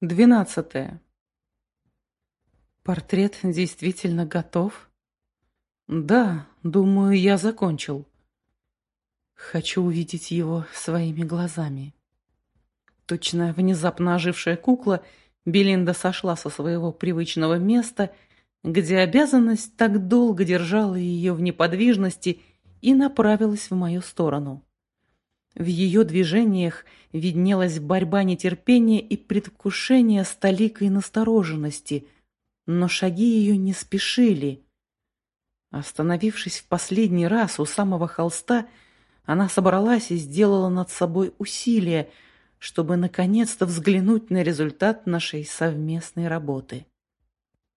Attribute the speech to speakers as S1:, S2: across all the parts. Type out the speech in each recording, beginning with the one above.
S1: Двенадцатое. Портрет действительно готов? Да, думаю, я закончил. Хочу увидеть его своими глазами. Точно внезапно ожившая кукла, Белинда сошла со своего привычного места, где обязанность так долго держала ее в неподвижности и направилась в мою сторону. В ее движениях виднелась борьба нетерпения и предвкушения столикой настороженности, но шаги ее не спешили. Остановившись в последний раз у самого холста, она собралась и сделала над собой усилие, чтобы наконец-то взглянуть на результат нашей совместной работы.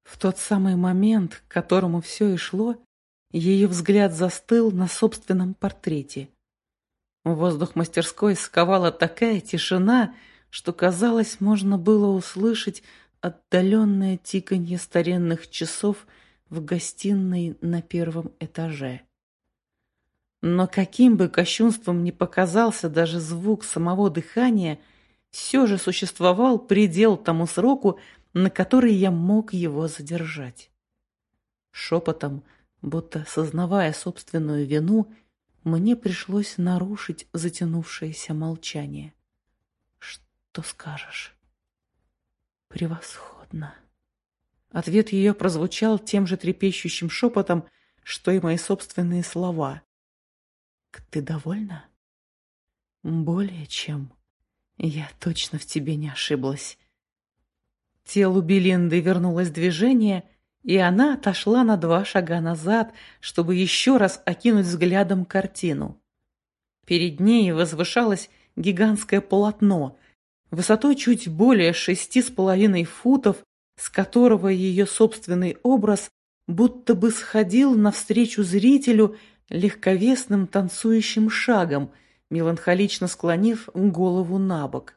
S1: В тот самый момент, к которому все и шло, ее взгляд застыл на собственном портрете. Воздух мастерской сковала такая тишина, что, казалось, можно было услышать отдаленное тиканье старинных часов в гостиной на первом этаже. Но каким бы кощунством ни показался даже звук самого дыхания, все же существовал предел тому сроку, на который я мог его задержать. Шепотом, будто сознавая собственную вину, мне пришлось нарушить затянувшееся молчание. «Что скажешь?» «Превосходно!» Ответ ее прозвучал тем же трепещущим шепотом, что и мои собственные слова. «Ты довольна?» «Более чем. Я точно в тебе не ошиблась». Телу Белинды вернулось движение, и она отошла на два шага назад, чтобы еще раз окинуть взглядом картину. Перед ней возвышалось гигантское полотно, высотой чуть более шести с половиной футов, с которого ее собственный образ будто бы сходил навстречу зрителю легковесным танцующим шагом, меланхолично склонив голову на бок.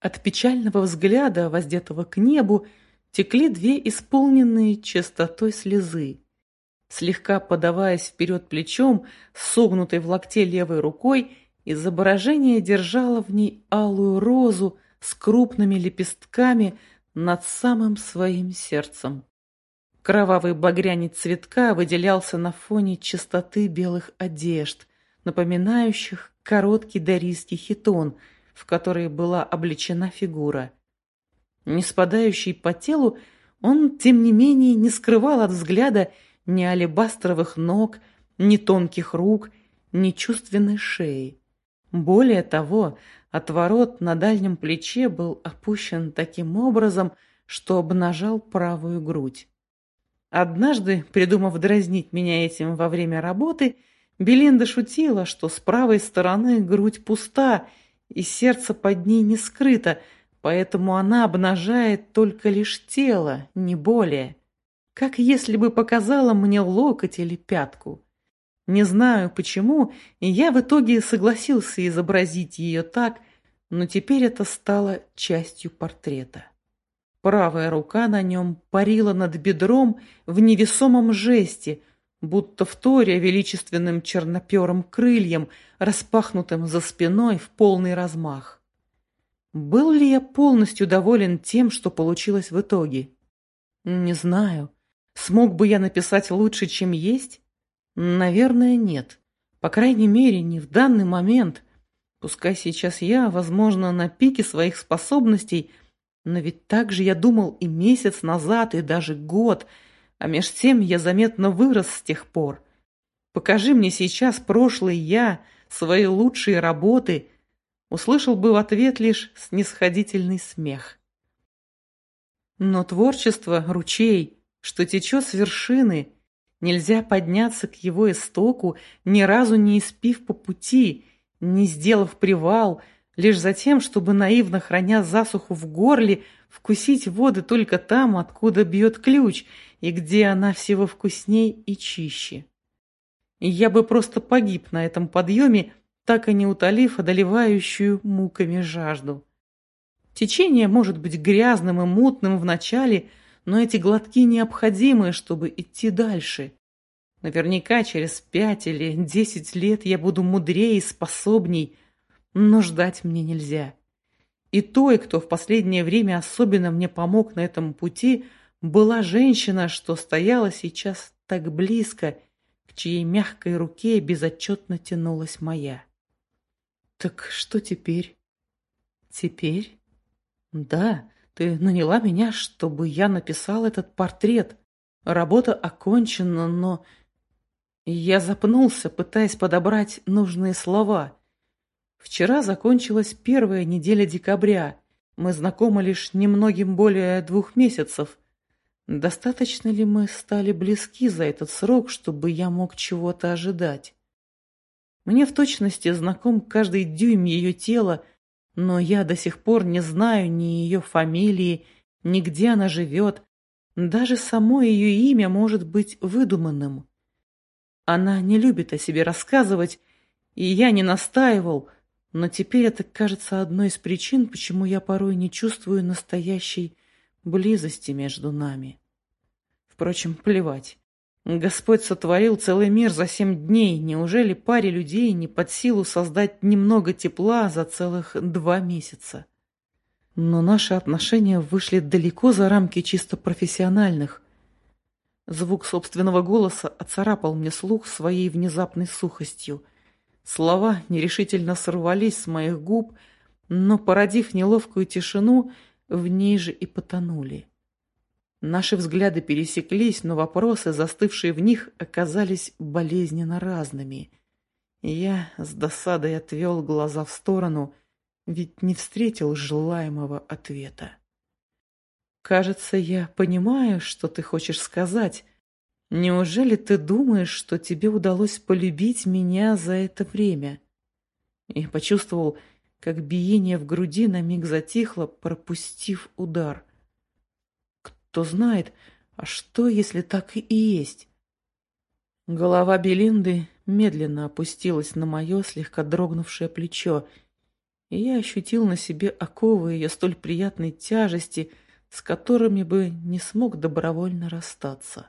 S1: От печального взгляда, воздетого к небу, текли две исполненные чистотой слезы. Слегка подаваясь вперед плечом, согнутой в локте левой рукой, изображение держало в ней алую розу с крупными лепестками над самым своим сердцем. Кровавый багрянец цветка выделялся на фоне чистоты белых одежд, напоминающих короткий дарийский хитон, в который была облечена фигура – не спадающий по телу, он, тем не менее, не скрывал от взгляда ни алебастровых ног, ни тонких рук, ни чувственной шеи. Более того, отворот на дальнем плече был опущен таким образом, что обнажал правую грудь. Однажды, придумав дразнить меня этим во время работы, Белинда шутила, что с правой стороны грудь пуста и сердце под ней не скрыто, поэтому она обнажает только лишь тело, не более. Как если бы показала мне локоть или пятку. Не знаю почему, и я в итоге согласился изобразить ее так, но теперь это стало частью портрета. Правая рука на нем парила над бедром в невесомом жесте, будто вторя величественным черноперым крыльям, распахнутым за спиной в полный размах. Был ли я полностью доволен тем, что получилось в итоге? Не знаю. Смог бы я написать лучше, чем есть? Наверное, нет. По крайней мере, не в данный момент. Пускай сейчас я, возможно, на пике своих способностей, но ведь так же я думал и месяц назад, и даже год, а меж тем я заметно вырос с тех пор. Покажи мне сейчас прошлый я, свои лучшие работы — услышал бы в ответ лишь снисходительный смех. Но творчество — ручей, что течет с вершины, нельзя подняться к его истоку, ни разу не испив по пути, не сделав привал, лишь за тем, чтобы, наивно храня засуху в горле, вкусить воды только там, откуда бьет ключ, и где она всего вкусней и чище. И я бы просто погиб на этом подъеме, так и не утолив одолевающую муками жажду. Течение может быть грязным и мутным вначале, но эти глотки необходимы, чтобы идти дальше. Наверняка через пять или десять лет я буду мудрее и способней, но ждать мне нельзя. И той, кто в последнее время особенно мне помог на этом пути, была женщина, что стояла сейчас так близко, к чьей мягкой руке безотчетно тянулась моя. Так что теперь? Теперь? Да, ты наняла меня, чтобы я написал этот портрет. Работа окончена, но... Я запнулся, пытаясь подобрать нужные слова. Вчера закончилась первая неделя декабря. Мы знакомы лишь немногим более двух месяцев. Достаточно ли мы стали близки за этот срок, чтобы я мог чего-то ожидать? Мне в точности знаком каждый дюйм ее тела, но я до сих пор не знаю ни ее фамилии, ни где она живет. Даже само ее имя может быть выдуманным. Она не любит о себе рассказывать, и я не настаивал, но теперь это кажется одной из причин, почему я порой не чувствую настоящей близости между нами. Впрочем, плевать. Господь сотворил целый мир за семь дней. Неужели паре людей не под силу создать немного тепла за целых два месяца? Но наши отношения вышли далеко за рамки чисто профессиональных. Звук собственного голоса оцарапал мне слух своей внезапной сухостью. Слова нерешительно сорвались с моих губ, но, породив неловкую тишину, в ней же и потонули. Наши взгляды пересеклись, но вопросы, застывшие в них, оказались болезненно разными. Я с досадой отвел глаза в сторону, ведь не встретил желаемого ответа. «Кажется, я понимаю, что ты хочешь сказать. Неужели ты думаешь, что тебе удалось полюбить меня за это время?» Я почувствовал, как биение в груди на миг затихло, пропустив удар – кто знает, а что, если так и есть? Голова Белинды медленно опустилась на мое слегка дрогнувшее плечо, и я ощутил на себе оковы ее столь приятной тяжести, с которыми бы не смог добровольно расстаться.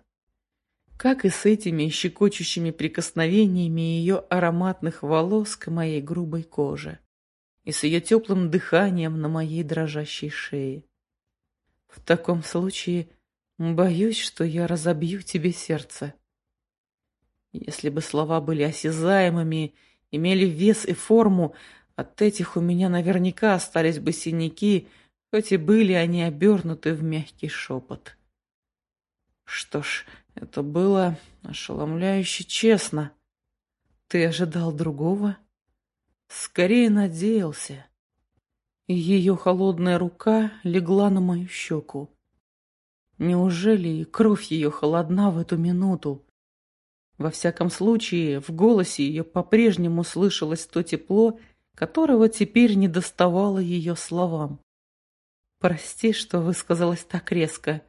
S1: Как и с этими щекочущими прикосновениями ее ароматных волос к моей грубой коже, и с ее теплым дыханием на моей дрожащей шее. В таком случае боюсь, что я разобью тебе сердце. Если бы слова были осязаемыми, имели вес и форму, от этих у меня наверняка остались бы синяки, хоть и были они обернуты в мягкий шепот. Что ж, это было ошеломляюще честно. Ты ожидал другого? Скорее надеялся ее холодная рука легла на мою щеку. Неужели и кровь ее холодна в эту минуту? Во всяком случае, в голосе ее по-прежнему слышалось то тепло, которого теперь не доставало ее словам. «Прости, что высказалась так резко,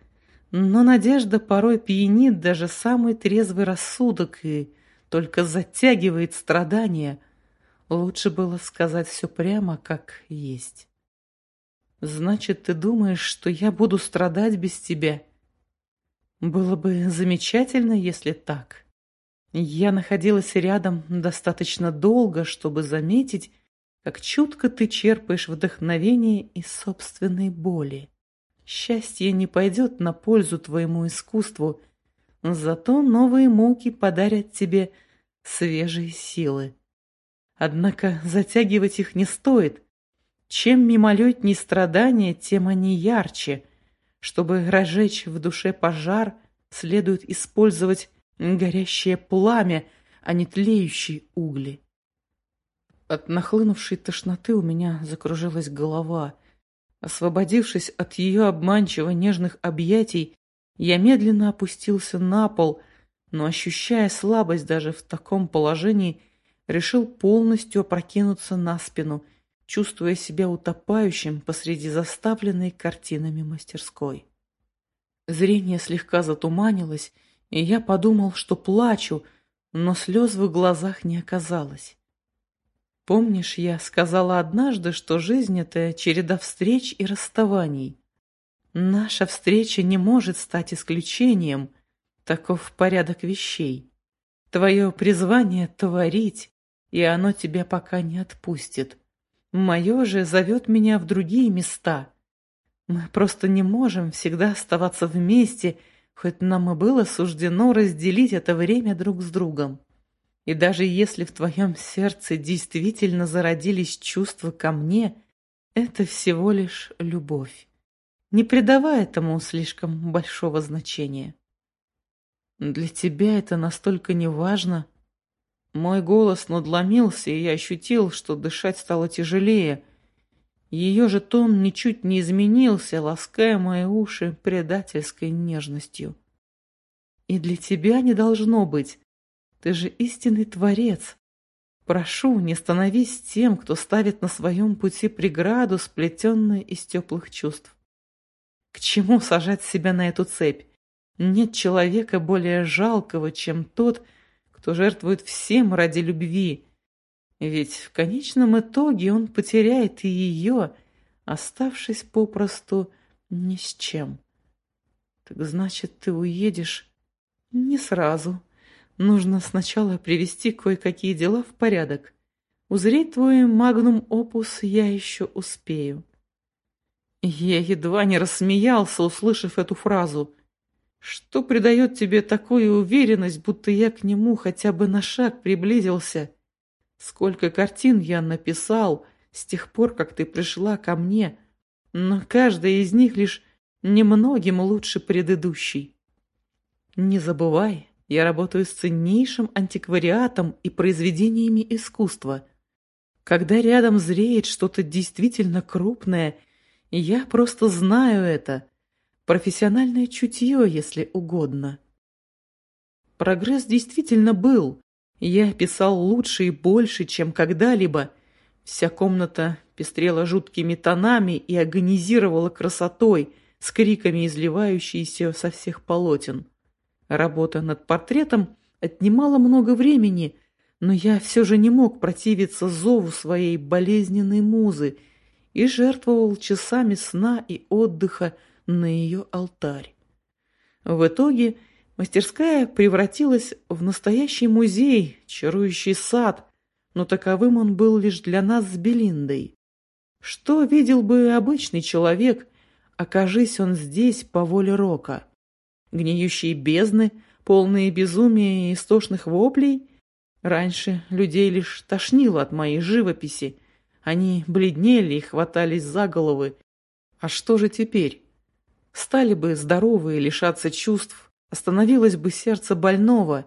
S1: но надежда порой пьянит даже самый трезвый рассудок и только затягивает страдания, Лучше было сказать все прямо, как есть. Значит, ты думаешь, что я буду страдать без тебя? Было бы замечательно, если так. Я находилась рядом достаточно долго, чтобы заметить, как чутко ты черпаешь вдохновение из собственной боли. Счастье не пойдет на пользу твоему искусству, зато новые муки подарят тебе свежие силы. Однако затягивать их не стоит. Чем мимолетней страдания, тем они ярче. Чтобы разжечь в душе пожар, следует использовать горящее пламя, а не тлеющие угли. От нахлынувшей тошноты у меня закружилась голова. Освободившись от ее обманчиво нежных объятий, я медленно опустился на пол, но, ощущая слабость даже в таком положении, решил полностью опрокинуться на спину, чувствуя себя утопающим посреди заставленной картинами мастерской. Зрение слегка затуманилось, и я подумал, что плачу, но слез в глазах не оказалось. Помнишь, я сказала однажды, что жизнь — это череда встреч и расставаний. Наша встреча не может стать исключением. Таков порядок вещей. Твое призвание — творить, и оно тебя пока не отпустит. Мое же зовет меня в другие места. Мы просто не можем всегда оставаться вместе, хоть нам и было суждено разделить это время друг с другом. И даже если в твоем сердце действительно зародились чувства ко мне, это всего лишь любовь. Не придавай этому слишком большого значения. Для тебя это настолько неважно. Мой голос надломился, и я ощутил, что дышать стало тяжелее. Ее же тон ничуть не изменился, лаская мои уши предательской нежностью. И для тебя не должно быть. Ты же истинный творец. Прошу, не становись тем, кто ставит на своем пути преграду, сплетенную из теплых чувств. К чему сажать себя на эту цепь? Нет человека более жалкого, чем тот, кто жертвует всем ради любви. Ведь в конечном итоге он потеряет и ее, оставшись попросту ни с чем. Так значит, ты уедешь не сразу. Нужно сначала привести кое-какие дела в порядок. Узреть твой магнум-опус я еще успею. Я едва не рассмеялся, услышав эту фразу. Что придает тебе такую уверенность, будто я к нему хотя бы на шаг приблизился? Сколько картин я написал с тех пор, как ты пришла ко мне, но каждая из них лишь немногим лучше предыдущей. Не забывай, я работаю с ценнейшим антиквариатом и произведениями искусства. Когда рядом зреет что-то действительно крупное, я просто знаю это. Профессиональное чутье, если угодно. Прогресс действительно был. Я писал лучше и больше, чем когда-либо. Вся комната пестрела жуткими тонами и агонизировала красотой, с криками, изливающейся со всех полотен. Работа над портретом отнимала много времени, но я все же не мог противиться зову своей болезненной музы и жертвовал часами сна и отдыха на ее алтарь. В итоге мастерская превратилась в настоящий музей, чарующий сад, но таковым он был лишь для нас с Белиндой. Что видел бы обычный человек, окажись он здесь по воле Рока? гниющие бездны, полные безумия и истошных воплей. Раньше людей лишь тошнило от моей живописи. Они бледнели и хватались за головы. А что же теперь? Стали бы здоровые лишаться чувств, остановилось бы сердце больного,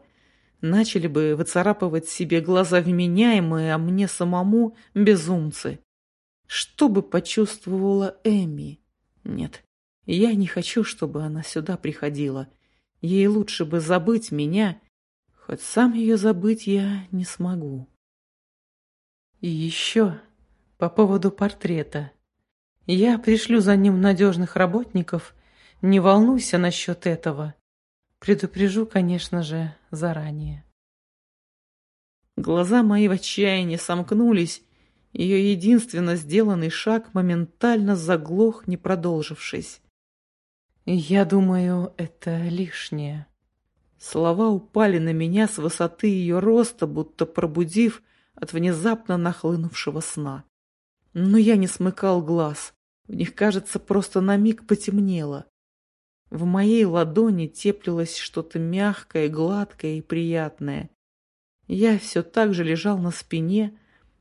S1: начали бы выцарапывать себе глаза вменяемые, а мне самому безумцы. Что бы почувствовала Эми? Нет, я не хочу, чтобы она сюда приходила. Ей лучше бы забыть меня, хоть сам ее забыть я не смогу. И еще по поводу портрета. Я пришлю за ним надежных работников, не волнуйся насчет этого. Предупрежу, конечно же, заранее. Глаза мои в отчаянии сомкнулись, ее единственно сделанный шаг моментально заглох, не продолжившись. Я думаю, это лишнее. Слова упали на меня с высоты ее роста, будто пробудив от внезапно нахлынувшего сна. Но я не смыкал глаз. В них, кажется, просто на миг потемнело. В моей ладони теплилось что-то мягкое, гладкое и приятное. Я все так же лежал на спине,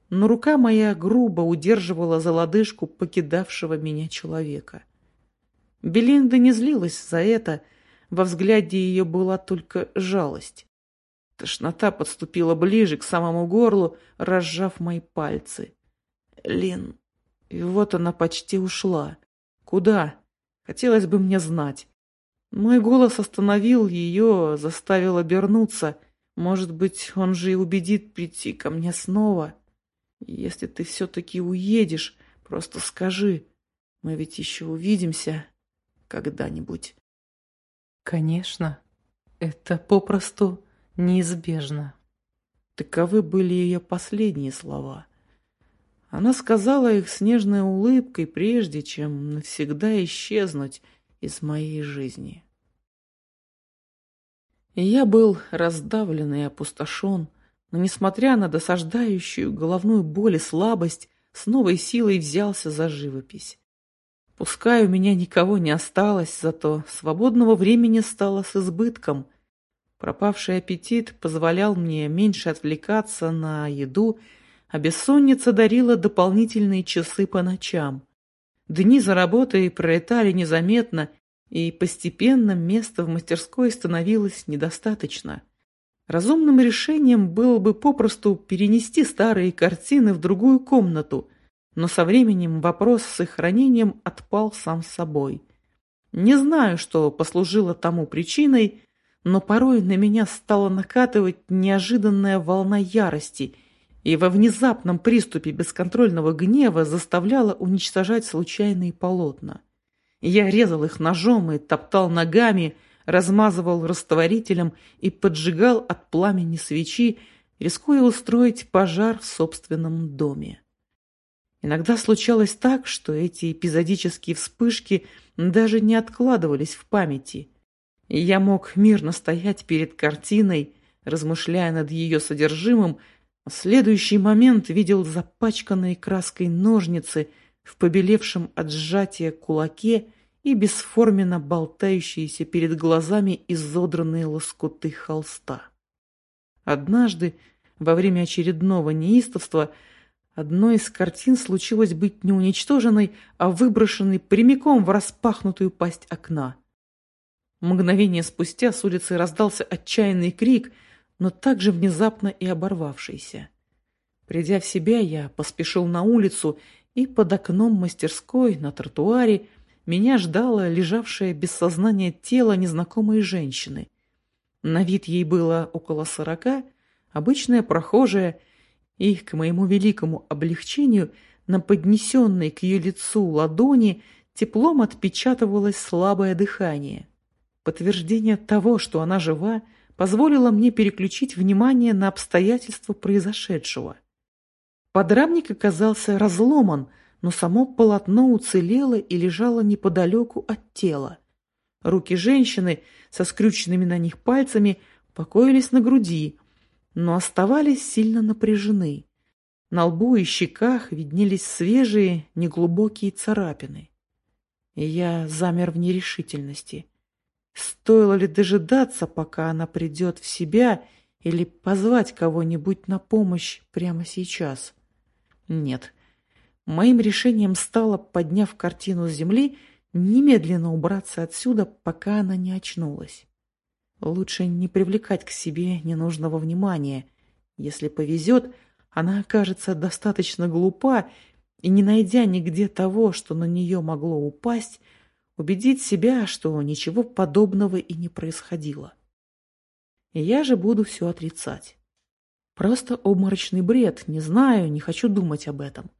S1: но рука моя грубо удерживала за лодыжку покидавшего меня человека. Белинда не злилась за это, во взгляде ее была только жалость. Тошнота подступила ближе к самому горлу, разжав мои пальцы. Лин, и вот она почти ушла. Куда? Хотелось бы мне знать. Мой голос остановил ее, заставил обернуться. Может быть, он же и убедит прийти ко мне снова. Если ты все-таки уедешь, просто скажи. Мы ведь еще увидимся когда-нибудь. Конечно, это попросту неизбежно. Таковы были ее последние слова. Она сказала их с нежной улыбкой, прежде чем навсегда исчезнуть из моей жизни. Я был раздавлен и опустошен, но, несмотря на досаждающую головную боль и слабость, с новой силой взялся за живопись. Пускай у меня никого не осталось, зато свободного времени стало с избытком. Пропавший аппетит позволял мне меньше отвлекаться на еду, а бессонница дарила дополнительные часы по ночам. Дни за работой пролетали незаметно, и постепенно места в мастерской становилось недостаточно. Разумным решением было бы попросту перенести старые картины в другую комнату, но со временем вопрос с их хранением отпал сам собой. Не знаю, что послужило тому причиной, но порой на меня стала накатывать неожиданная волна ярости и во внезапном приступе бесконтрольного гнева заставляла уничтожать случайные полотна. Я резал их ножом и топтал ногами, размазывал растворителем и поджигал от пламени свечи, рискуя устроить пожар в собственном доме. Иногда случалось так, что эти эпизодические вспышки даже не откладывались в памяти. Я мог мирно стоять перед картиной, размышляя над ее содержимым, в следующий момент видел запачканные краской ножницы в побелевшем от сжатия кулаке и бесформенно болтающиеся перед глазами изодранные лоскуты холста. Однажды, во время очередного неистовства, одной из картин случилось быть не уничтоженной, а выброшенной прямиком в распахнутую пасть окна. Мгновение спустя с улицы раздался отчаянный крик, но также внезапно и оборвавшийся. Придя в себя, я поспешил на улицу и под окном мастерской на тротуаре меня ждало лежавшее без сознания тело незнакомой женщины. На вид ей было около сорока, обычная прохожая, и, к моему великому облегчению, на поднесенной к ее лицу ладони теплом отпечатывалось слабое дыхание. Подтверждение того, что она жива, позволило мне переключить внимание на обстоятельства произошедшего. Подрамник оказался разломан, но само полотно уцелело и лежало неподалеку от тела. Руки женщины со скрюченными на них пальцами покоились на груди, но оставались сильно напряжены. На лбу и щеках виднелись свежие, неглубокие царапины. Я замер в нерешительности. Стоило ли дожидаться, пока она придет в себя, или позвать кого-нибудь на помощь прямо сейчас? Нет, Моим решением стало, подняв картину с земли, немедленно убраться отсюда, пока она не очнулась. Лучше не привлекать к себе ненужного внимания. Если повезет, она окажется достаточно глупа и, не найдя нигде того, что на нее могло упасть, убедить себя, что ничего подобного и не происходило. Я же буду все отрицать. Просто обморочный бред, не знаю, не хочу думать об этом.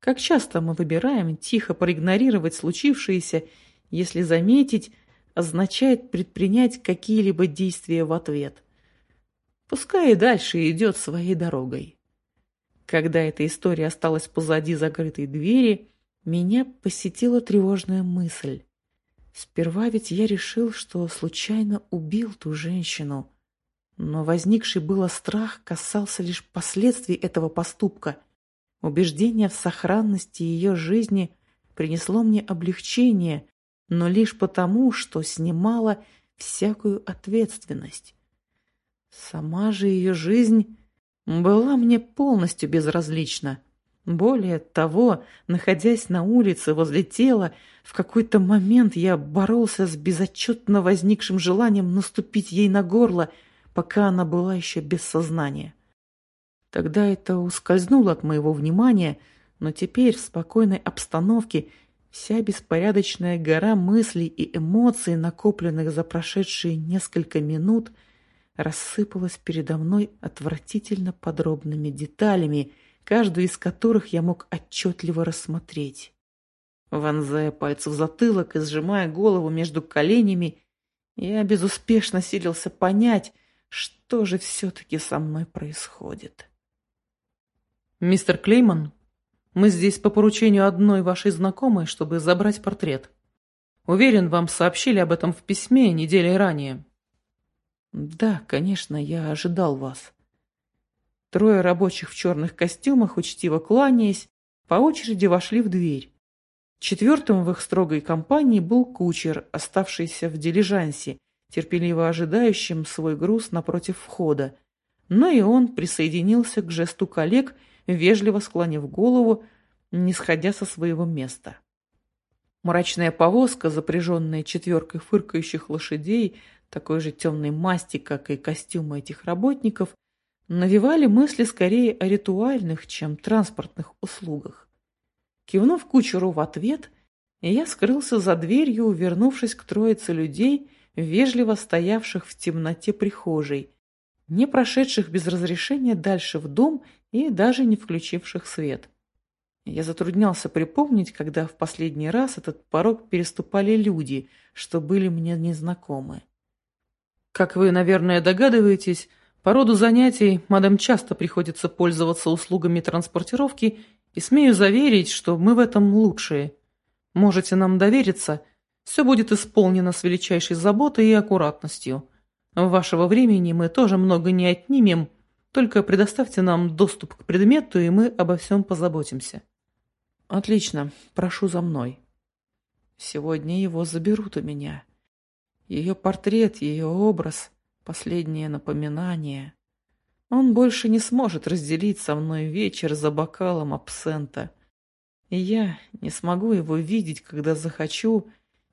S1: Как часто мы выбираем тихо проигнорировать случившееся, если заметить, означает предпринять какие-либо действия в ответ. Пускай и дальше идет своей дорогой. Когда эта история осталась позади закрытой двери, меня посетила тревожная мысль. Сперва ведь я решил, что случайно убил ту женщину, но возникший было страх касался лишь последствий этого поступка – Убеждение в сохранности ее жизни принесло мне облегчение, но лишь потому, что снимало всякую ответственность. Сама же ее жизнь была мне полностью безразлична. Более того, находясь на улице возле тела, в какой-то момент я боролся с безотчетно возникшим желанием наступить ей на горло, пока она была еще без сознания. Тогда это ускользнуло от моего внимания, но теперь в спокойной обстановке вся беспорядочная гора мыслей и эмоций, накопленных за прошедшие несколько минут, рассыпалась передо мной отвратительно подробными деталями, каждую из которых я мог отчетливо рассмотреть. Вонзая пальцы в затылок и сжимая голову между коленями, я безуспешно силился понять, что же все-таки со мной происходит. «Мистер Клейман, мы здесь по поручению одной вашей знакомой, чтобы забрать портрет. Уверен, вам сообщили об этом в письме недели ранее». «Да, конечно, я ожидал вас». Трое рабочих в черных костюмах, учтиво кланяясь, по очереди вошли в дверь. Четвертым в их строгой компании был кучер, оставшийся в дилижансе, терпеливо ожидающим свой груз напротив входа. Но и он присоединился к жесту коллег, вежливо склонив голову, не сходя со своего места. Мрачная повозка, запряженная четверкой фыркающих лошадей, такой же темной масти, как и костюмы этих работников, навевали мысли скорее о ритуальных, чем транспортных услугах. Кивнув кучеру в ответ, я скрылся за дверью, вернувшись к троице людей, вежливо стоявших в темноте прихожей, не прошедших без разрешения дальше в дом и даже не включивших свет. Я затруднялся припомнить, когда в последний раз этот порог переступали люди, что были мне незнакомы. Как вы, наверное, догадываетесь, по роду занятий мадам часто приходится пользоваться услугами транспортировки, и смею заверить, что мы в этом лучшие. Можете нам довериться, все будет исполнено с величайшей заботой и аккуратностью. Вашего времени мы тоже много не отнимем, только предоставьте нам доступ к предмету, и мы обо всем позаботимся. Отлично, прошу за мной. Сегодня его заберут у меня. Ее портрет, ее образ, последнее напоминание. Он больше не сможет разделить со мной вечер за бокалом абсента. И я не смогу его видеть, когда захочу.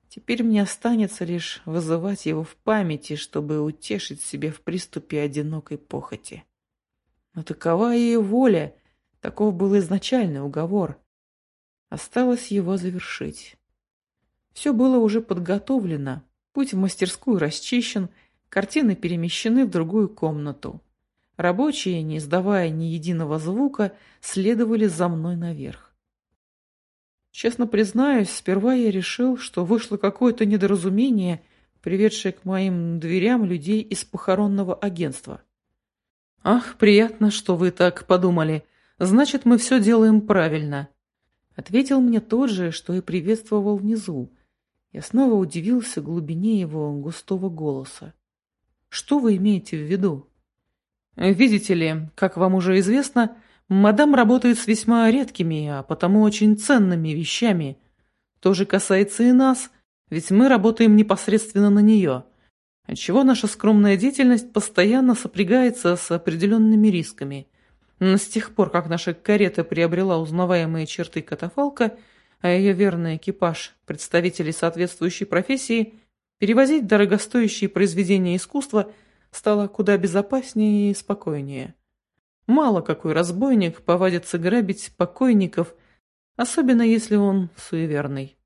S1: Теперь мне останется лишь вызывать его в памяти, чтобы утешить себе в приступе одинокой похоти. Но такова ее воля, таков был изначальный уговор. Осталось его завершить. Все было уже подготовлено, путь в мастерскую расчищен, картины перемещены в другую комнату. Рабочие, не издавая ни единого звука, следовали за мной наверх. Честно признаюсь, сперва я решил, что вышло какое-то недоразумение, приведшее к моим дверям людей из похоронного агентства. «Ах, приятно, что вы так подумали. Значит, мы все делаем правильно», — ответил мне тот же, что и приветствовал внизу. Я снова удивился глубине его густого голоса. «Что вы имеете в виду?» Видите ли, как вам уже известно, мадам работает с весьма редкими, а потому очень ценными вещами. То же касается и нас, ведь мы работаем непосредственно на нее, отчего наша скромная деятельность постоянно сопрягается с определенными рисками. Но с тех пор, как наша карета приобрела узнаваемые черты катафалка, а ее верный экипаж, представители соответствующей профессии, перевозить дорогостоящие произведения искусства – стало куда безопаснее и спокойнее. Мало какой разбойник повадится грабить покойников, особенно если он суеверный.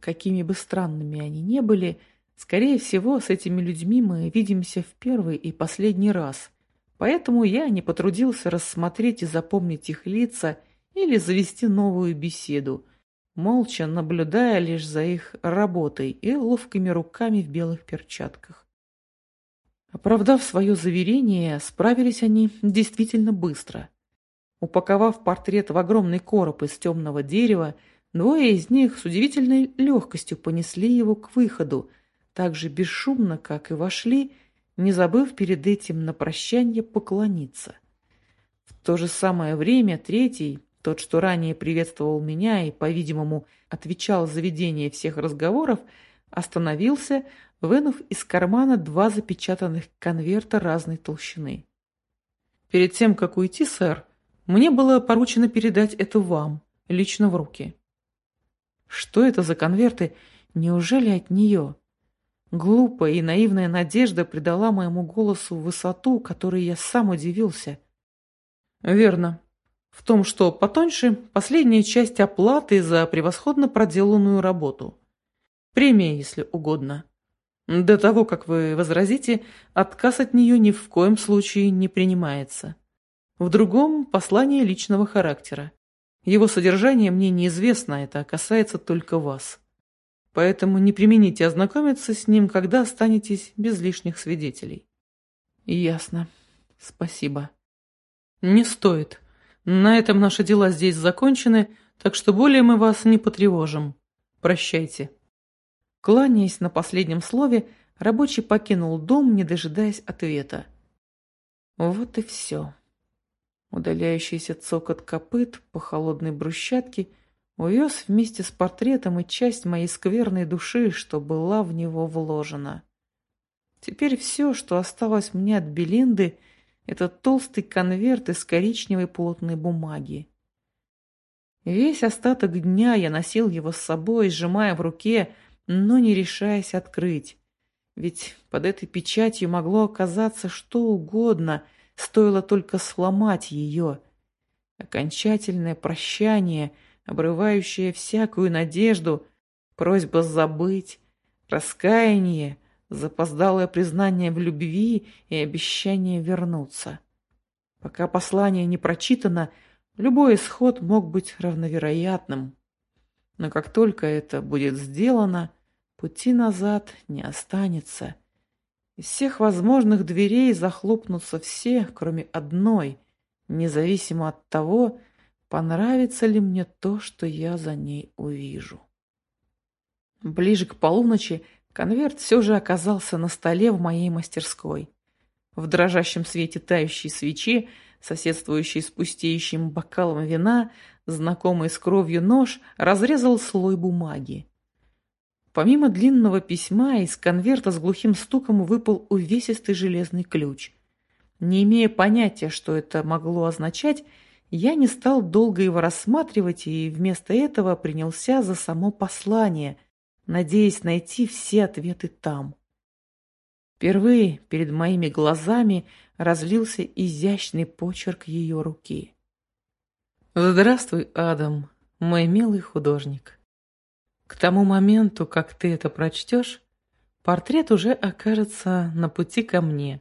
S1: Какими бы странными они ни были, скорее всего, с этими людьми мы видимся в первый и последний раз, поэтому я не потрудился рассмотреть и запомнить их лица или завести новую беседу, молча наблюдая лишь за их работой и ловкими руками в белых перчатках. Оправдав свое заверение, справились они действительно быстро. Упаковав портрет в огромный короб из темного дерева, двое из них с удивительной легкостью понесли его к выходу, так же бесшумно, как и вошли, не забыв перед этим на прощание поклониться. В то же самое время третий, тот, что ранее приветствовал меня и, по-видимому, отвечал за ведение всех разговоров, остановился, вынув из кармана два запечатанных конверта разной толщины. «Перед тем, как уйти, сэр, мне было поручено передать это вам, лично в руки». «Что это за конверты? Неужели от нее?» Глупая и наивная надежда придала моему голосу высоту, которой я сам удивился. «Верно. В том, что потоньше последняя часть оплаты за превосходно проделанную работу. Премия, если угодно». До того, как вы возразите, отказ от нее ни в коем случае не принимается. В другом – послание личного характера. Его содержание мне неизвестно, это касается только вас. Поэтому не примените ознакомиться с ним, когда останетесь без лишних свидетелей. Ясно. Спасибо. Не стоит. На этом наши дела здесь закончены, так что более мы вас не потревожим. Прощайте. Кланяясь на последнем слове, рабочий покинул дом, не дожидаясь ответа. Вот и все. Удаляющийся цокот копыт по холодной брусчатке увез вместе с портретом и часть моей скверной души, что была в него вложена. Теперь все, что осталось мне от Белинды, это толстый конверт из коричневой плотной бумаги. Весь остаток дня я носил его с собой, сжимая в руке, но не решаясь открыть. Ведь под этой печатью могло оказаться что угодно, стоило только сломать ее. Окончательное прощание, обрывающее всякую надежду, просьба забыть, раскаяние, запоздалое признание в любви и обещание вернуться. Пока послание не прочитано, любой исход мог быть равновероятным. Но как только это будет сделано, Пути назад не останется. Из всех возможных дверей захлопнутся все, кроме одной, независимо от того, понравится ли мне то, что я за ней увижу. Ближе к полуночи конверт все же оказался на столе в моей мастерской. В дрожащем свете тающей свечи, соседствующей с пустеющим бокалом вина, знакомый с кровью нож разрезал слой бумаги. Помимо длинного письма, из конверта с глухим стуком выпал увесистый железный ключ. Не имея понятия, что это могло означать, я не стал долго его рассматривать и вместо этого принялся за само послание, надеясь найти все ответы там. Впервые перед моими глазами разлился изящный почерк ее руки. «Здравствуй, Адам, мой милый художник». К тому моменту, как ты это прочтешь, портрет уже окажется на пути ко мне.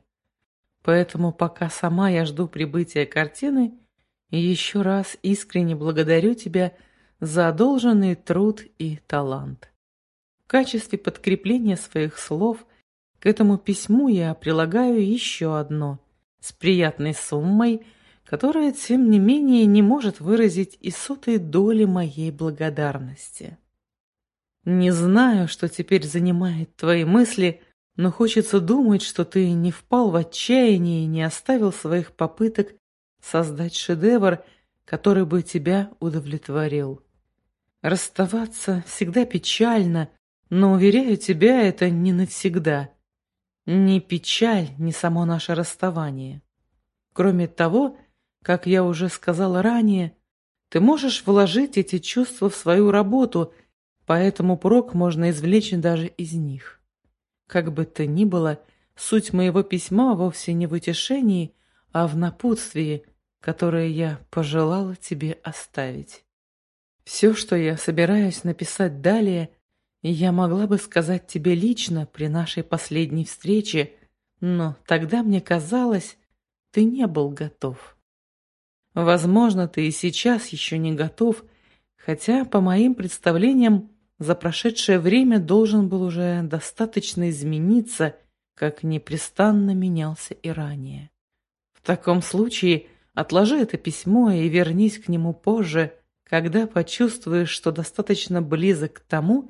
S1: Поэтому пока сама я жду прибытия картины, еще раз искренне благодарю тебя за одолженный труд и талант. Качестве подкрепления своих слов к этому письму я прилагаю еще одно с приятной суммой, которая, тем не менее, не может выразить и сотой доли моей благодарности. Не знаю, что теперь занимает твои мысли, но хочется думать, что ты не впал в отчаяние и не оставил своих попыток создать шедевр, который бы тебя удовлетворил. Расставаться всегда печально, но, уверяю тебя, это не навсегда. Ни печаль, ни само наше расставание. Кроме того, как я уже сказала ранее, ты можешь вложить эти чувства в свою работу – поэтому прок можно извлечь даже из них. Как бы то ни было, суть моего письма вовсе не в утешении, а в напутствии, которое я пожелала тебе оставить. Все, что я собираюсь написать далее, я могла бы сказать тебе лично при нашей последней встрече, но тогда мне казалось, ты не был готов. Возможно, ты и сейчас еще не готов, хотя, по моим представлениям, за прошедшее время должен был уже достаточно измениться, как непрестанно менялся и ранее. В таком случае отложи это письмо и вернись к нему позже, когда почувствуешь, что достаточно близок к тому,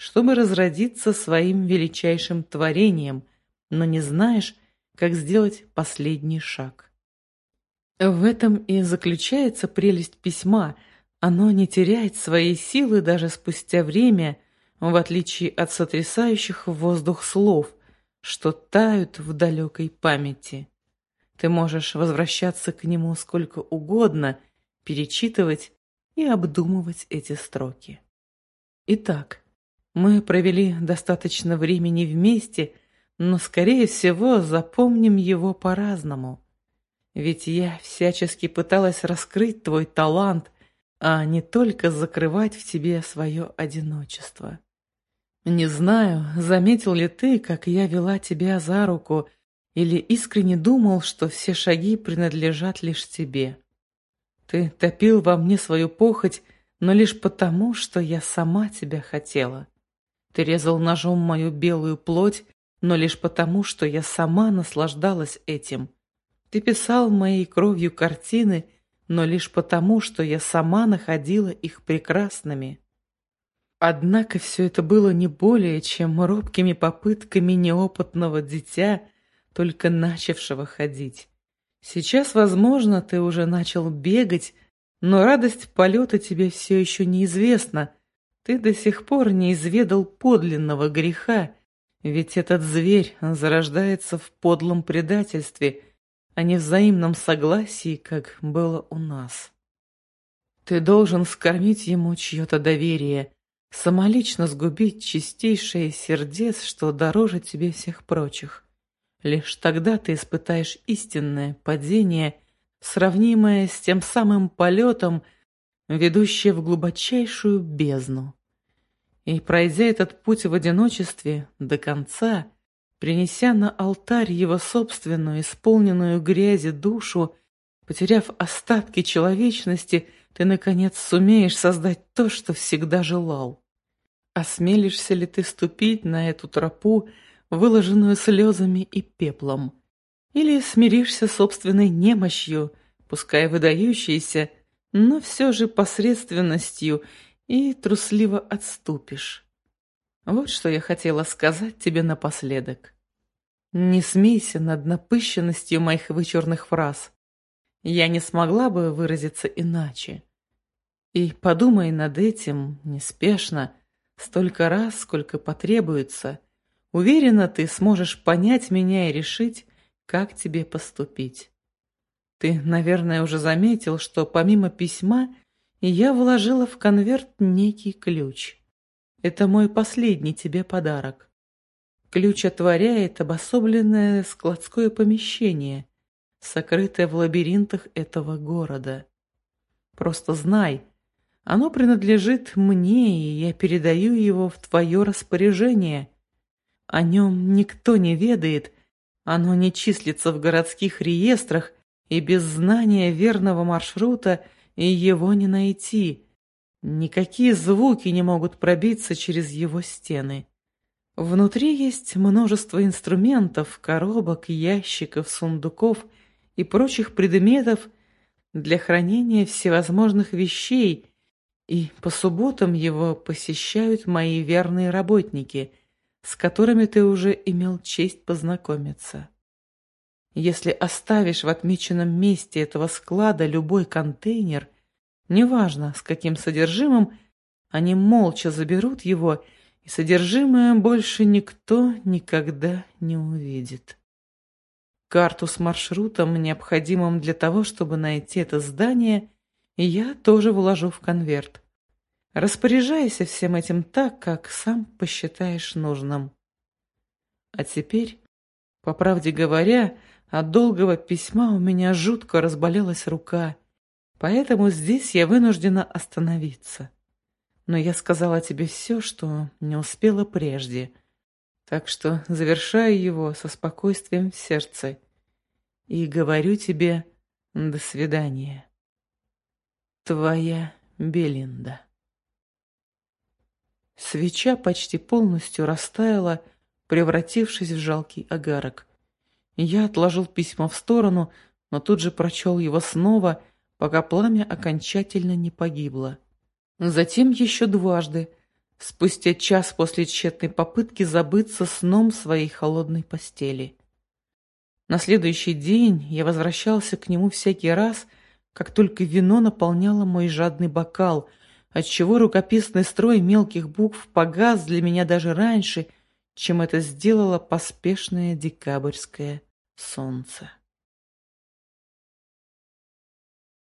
S1: чтобы разродиться своим величайшим творением, но не знаешь, как сделать последний шаг. В этом и заключается прелесть письма – оно не теряет своей силы даже спустя время, в отличие от сотрясающих воздух слов, что тают в далекой памяти. Ты можешь возвращаться к нему сколько угодно, перечитывать и обдумывать эти строки. Итак, мы провели достаточно времени вместе, но, скорее всего, запомним его по-разному. Ведь я всячески пыталась раскрыть твой талант – а не только закрывать в тебе свое одиночество. Не знаю, заметил ли ты, как я вела тебя за руку, или искренне думал, что все шаги принадлежат лишь тебе. Ты топил во мне свою похоть, но лишь потому, что я сама тебя хотела. Ты резал ножом мою белую плоть, но лишь потому, что я сама наслаждалась этим. Ты писал моей кровью картины — но лишь потому, что я сама находила их прекрасными. Однако все это было не более, чем робкими попытками неопытного дитя, только начавшего ходить. Сейчас, возможно, ты уже начал бегать, но радость полета тебе все еще неизвестна. Ты до сих пор не изведал подлинного греха, ведь этот зверь зарождается в подлом предательстве, а не взаимном согласии, как было у нас. Ты должен скормить ему чье-то доверие, самолично сгубить чистейшее сердец, что дороже тебе всех прочих. Лишь тогда ты испытаешь истинное падение, сравнимое с тем самым полетом, ведущее в глубочайшую бездну. И пройдя этот путь в одиночестве до конца, принеся на алтарь его собственную, исполненную грязи душу, потеряв остатки человечности, ты, наконец, сумеешь создать то, что всегда желал. Осмелишься ли ты ступить на эту тропу, выложенную слезами и пеплом? Или смиришься собственной немощью, пускай выдающейся, но все же посредственностью, и трусливо отступишь? Вот что я хотела сказать тебе напоследок. Не смейся над напыщенностью моих вычурных фраз. Я не смогла бы выразиться иначе. И подумай над этим неспешно, столько раз, сколько потребуется. Уверена, ты сможешь понять меня и решить, как тебе поступить. Ты, наверное, уже заметил, что помимо письма я вложила в конверт некий ключ. Это мой последний тебе подарок. Ключ отворяет обособленное складское помещение, сокрытое в лабиринтах этого города. Просто знай, оно принадлежит мне, и я передаю его в твое распоряжение. О нем никто не ведает, оно не числится в городских реестрах, и без знания верного маршрута и его не найти. Никакие звуки не могут пробиться через его стены. Внутри есть множество инструментов, коробок, ящиков, сундуков и прочих предметов для хранения всевозможных вещей, и по субботам его посещают мои верные работники, с которыми ты уже имел честь познакомиться. Если оставишь в отмеченном месте этого склада любой контейнер, неважно с каким содержимым, они молча заберут его, и содержимое больше никто никогда не увидит. Карту с маршрутом, необходимым для того, чтобы найти это здание, я тоже вложу в конверт. Распоряжайся всем этим так, как сам посчитаешь нужным. А теперь, по правде говоря, от долгого письма у меня жутко разболелась рука, поэтому здесь я вынуждена остановиться. Но я сказала тебе все, что не успела прежде, так что завершаю его со спокойствием в сердце и говорю тебе «до свидания». Твоя Белинда. Свеча почти полностью растаяла, превратившись в жалкий огарок. Я отложил письмо в сторону, но тут же прочел его снова, пока пламя окончательно не погибло. Затем еще дважды, спустя час после тщетной попытки забыться сном своей холодной постели. На следующий день я возвращался к нему всякий раз, как только вино наполняло мой жадный бокал, отчего рукописный строй мелких букв погас для меня даже раньше, чем это сделало поспешное декабрьское солнце.